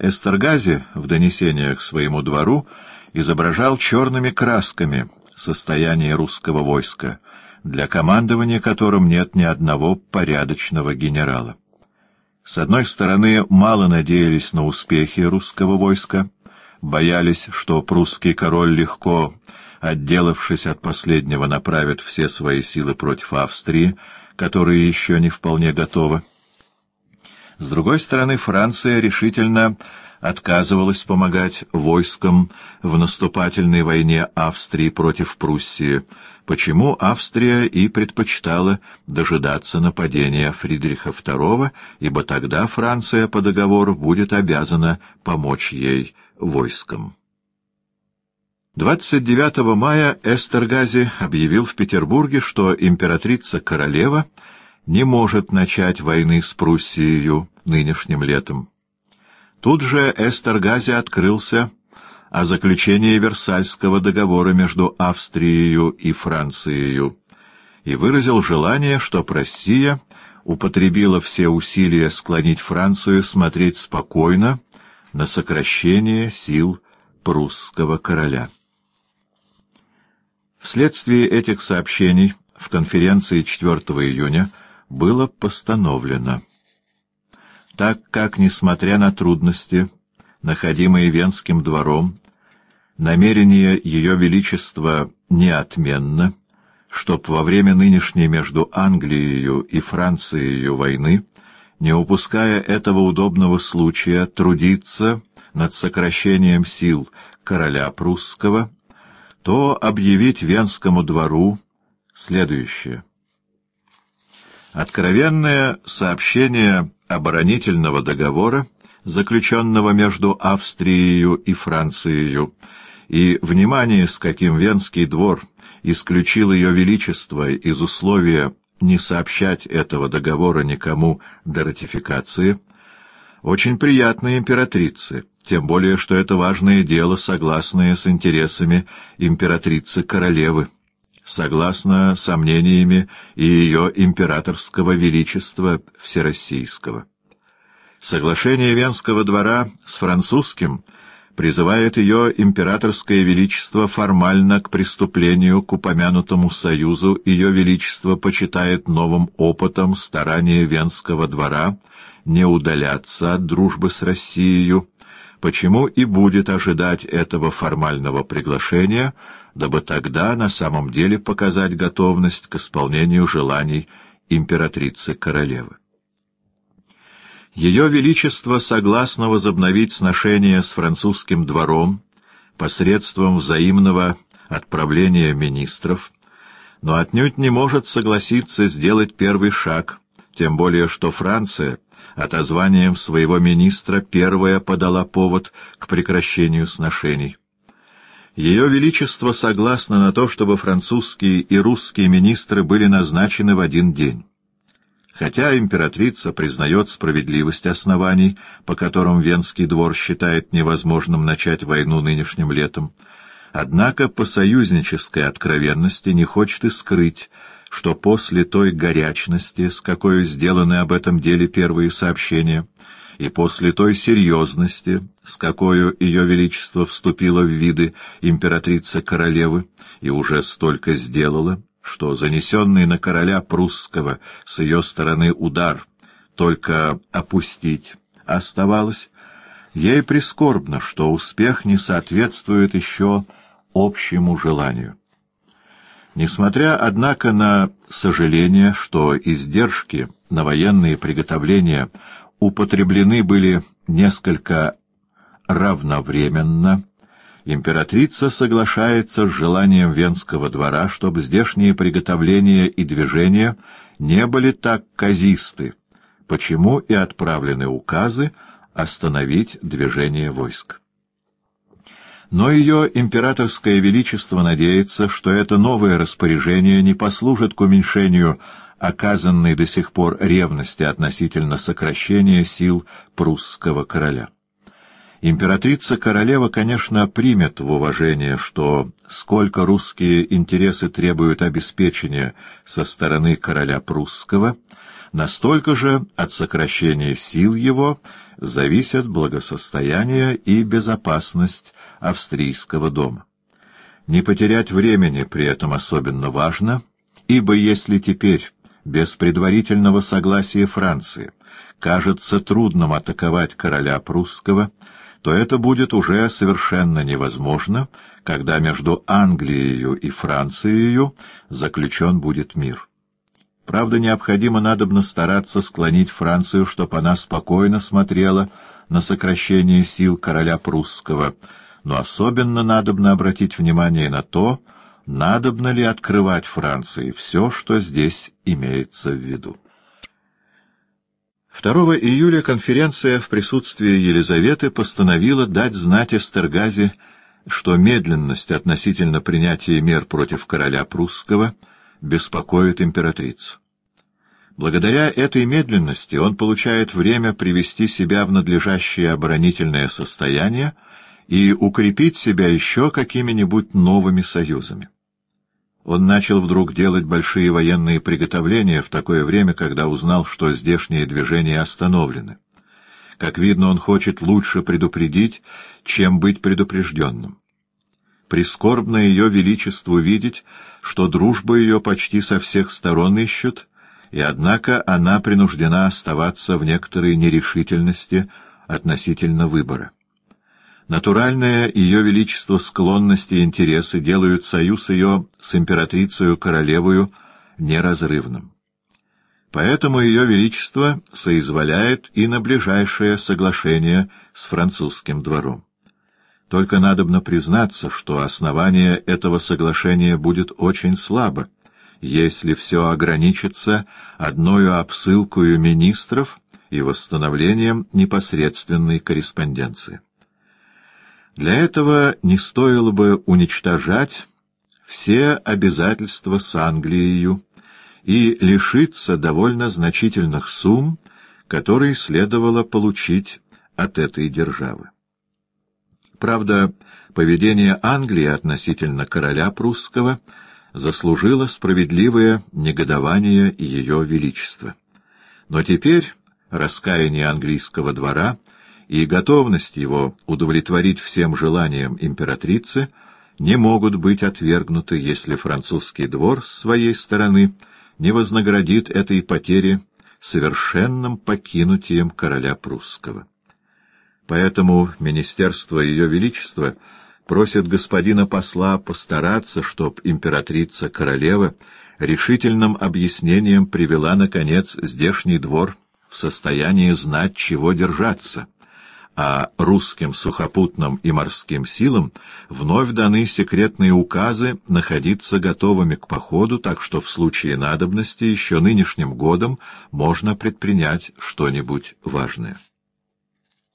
Эстергази в донесениях своему двору изображал черными красками состояние русского войска, для командования которым нет ни одного порядочного генерала. С одной стороны, мало надеялись на успехи русского войска, боялись, что прусский король легко, отделавшись от последнего, направит все свои силы против Австрии, которые еще не вполне готовы. С другой стороны, Франция решительно отказывалась помогать войскам в наступательной войне Австрии против Пруссии, почему Австрия и предпочитала дожидаться нападения Фридриха II, ибо тогда Франция по договору будет обязана помочь ей войском. 29 мая Эстергази объявил в Петербурге, что императрица-королева не может начать войны с Пруссией нынешним летом. Тут же Эстергази открылся о заключении Версальского договора между Австрией и Францией и выразил желание, чтоб Россия употребила все усилия склонить Францию смотреть спокойно на сокращение сил прусского короля. Вследствие этих сообщений в конференции 4 июня было постановлено, так как, несмотря на трудности, находимые Венским двором, намерение Ее Величества неотменно, чтоб во время нынешней между Англией и Францией войны, не упуская этого удобного случая, трудиться над сокращением сил короля прусского, то объявить Венскому двору следующее. Откровенное сообщение оборонительного договора, заключенного между Австрией и Францией, и внимание, с каким Венский двор исключил ее величество из условия не сообщать этого договора никому до ратификации, очень приятно императрице, тем более, что это важное дело, согласное с интересами императрицы-королевы, согласно сомнениями и ее императорского величества всероссийского. Соглашение Венского двора с французским призывает ее императорское величество формально к преступлению к упомянутому союзу, ее величество почитает новым опытом старания Венского двора не удаляться от дружбы с Россией, почему и будет ожидать этого формального приглашения, дабы тогда на самом деле показать готовность к исполнению желаний императрицы-королевы. Ее Величество согласно возобновить сношения с французским двором посредством взаимного отправления министров, но отнюдь не может согласиться сделать первый шаг, тем более что Франция — отозванием своего министра первая подала повод к прекращению сношений. Ее Величество согласно на то, чтобы французские и русские министры были назначены в один день. Хотя императрица признает справедливость оснований, по которым Венский двор считает невозможным начать войну нынешним летом, однако по союзнической откровенности не хочет и скрыть, что после той горячности, с какой сделаны об этом деле первые сообщения, и после той серьезности, с какой ее величество вступило в виды императрицы-королевы и уже столько сделала, что занесенный на короля прусского с ее стороны удар только опустить оставалось, ей прискорбно, что успех не соответствует еще общему желанию. Несмотря, однако, на сожаление, что издержки на военные приготовления употреблены были несколько равновременно, императрица соглашается с желанием Венского двора, чтобы здешние приготовления и движения не были так казисты, почему и отправлены указы остановить движение войск. Но ее императорское величество надеется, что это новое распоряжение не послужит к уменьшению оказанной до сих пор ревности относительно сокращения сил прусского короля. Императрица-королева, конечно, примет в уважение, что сколько русские интересы требуют обеспечения со стороны короля прусского, настолько же от сокращения сил его зависят благосостояние и безопасность австрийского дома. Не потерять времени при этом особенно важно, ибо если теперь, без предварительного согласия Франции, кажется трудным атаковать короля прусского, то это будет уже совершенно невозможно, когда между Англией и Францией заключен будет мир. Правда, необходимо надобно стараться склонить Францию, чтобы она спокойно смотрела на сокращение сил короля прусского, но особенно надобно обратить внимание на то, надобно ли открывать Франции все, что здесь имеется в виду. 2 июля конференция в присутствии Елизаветы постановила дать знать Эстергазе, что медленность относительно принятия мер против короля прусского беспокоит императрицу. Благодаря этой медленности он получает время привести себя в надлежащее оборонительное состояние и укрепить себя еще какими-нибудь новыми союзами. Он начал вдруг делать большие военные приготовления в такое время, когда узнал, что здешние движения остановлены. Как видно, он хочет лучше предупредить, чем быть предупрежденным. Прискорбно ее величеству видеть, что дружбу ее почти со всех сторон ищут, и однако она принуждена оставаться в некоторой нерешительности относительно выбора. Натуральное ее величество склонности и интересы делают союз ее с императрицей королевою неразрывным. Поэтому ее величество соизволяет и на ближайшее соглашение с французским двором. Только надобно признаться, что основание этого соглашения будет очень слабо, если все ограничится одною обсылкою министров и восстановлением непосредственной корреспонденции. Для этого не стоило бы уничтожать все обязательства с Англией и лишиться довольно значительных сумм, которые следовало получить от этой державы. Правда, поведение Англии относительно короля прусского заслужило справедливое негодование ее величества. Но теперь раскаяние английского двора — и готовность его удовлетворить всем желаниям императрицы не могут быть отвергнуты, если французский двор с своей стороны не вознаградит этой потери совершенным покинутием короля прусского. Поэтому Министерство Ее Величества просит господина посла постараться, чтоб императрица-королева решительным объяснением привела, наконец, здешний двор в состояние знать, чего держаться — а русским сухопутным и морским силам вновь даны секретные указы находиться готовыми к походу, так что в случае надобности еще нынешним годом можно предпринять что-нибудь важное.